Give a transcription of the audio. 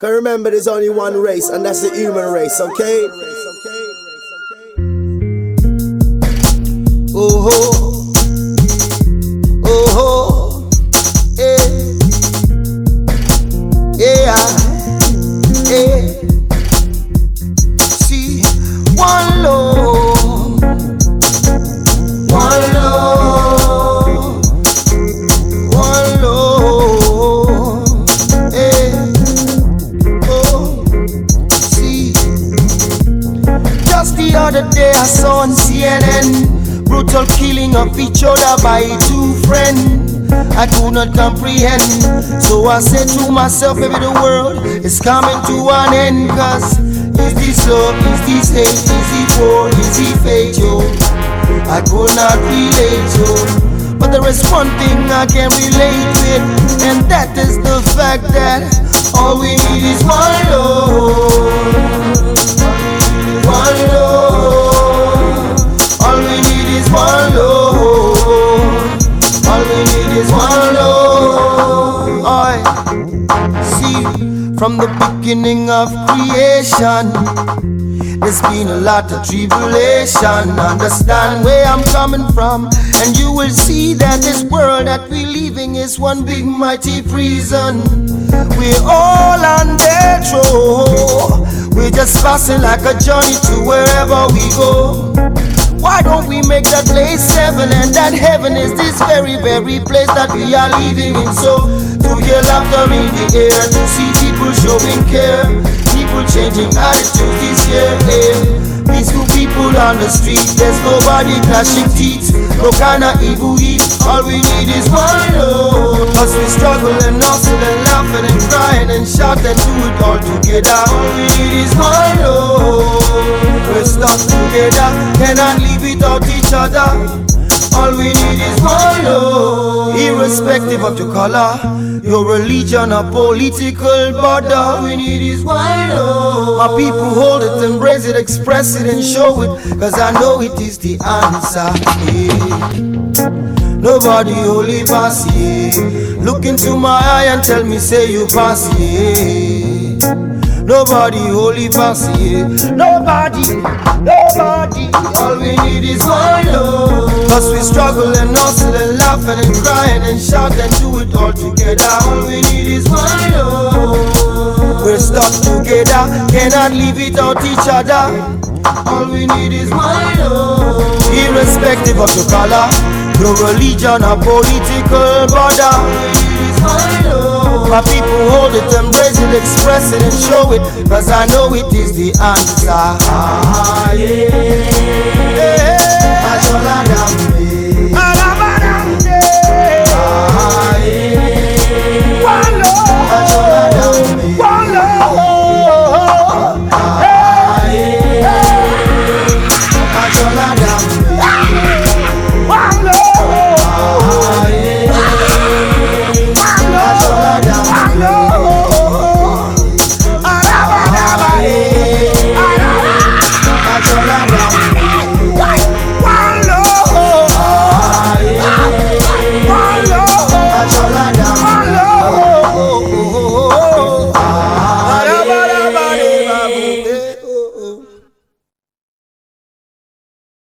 Cause remember, there's only one race, and that's the human race, okay? Oh on CNN brutal killing of each other by two friends. I could not comprehend, so I said to myself, maybe the world is coming to an end. Cause is this love, is this hate, is it war, is it fate, yo? I could not relate, yo. But there is one thing I can relate with, and that is the fact that all we need is one love. From the beginning of creation. There's been a lot of tribulation. Understand where I'm coming from, and you will see that this world that we're living is one big mighty prison. We're all on death. We're just passing like a journey to wherever we go. Why don't we make that place heaven? And that heaven is this very, very place that we are living in. So, to hear laughter in the air, to see people showing care, people changing attitudes this year. eh. Peaceful people on the street, there's nobody clashing teeth, no kind of evil heat. All we need is one love. Cause we struggle and hustle and laughing and crying and shout and do it all together. All we need is one love. We're stuck together, cannot live without each other. All we need is one love. Irrespective of your color, your religion, or political border, we need is one love. My people hold it, embrace it, express it, and show it. Cause I know it is the answer. yeah. Nobody only pass, yeah. Look into my eye and tell me, say you pass, yeah. Nobody holy pass, yeah. Nobody, nobody. All we need is one love. Cause we struggle and hustle and laugh and cry and shout and do it all together. All we need is one love. We're stuck together, cannot live without each other. All we need is one love. Irrespective of your color, your religion or political border. All we need is one love. My people hold it, embrace it, express it, and show it. Cause I know it is the answer. Ah, yeah. yeah. Ajola dam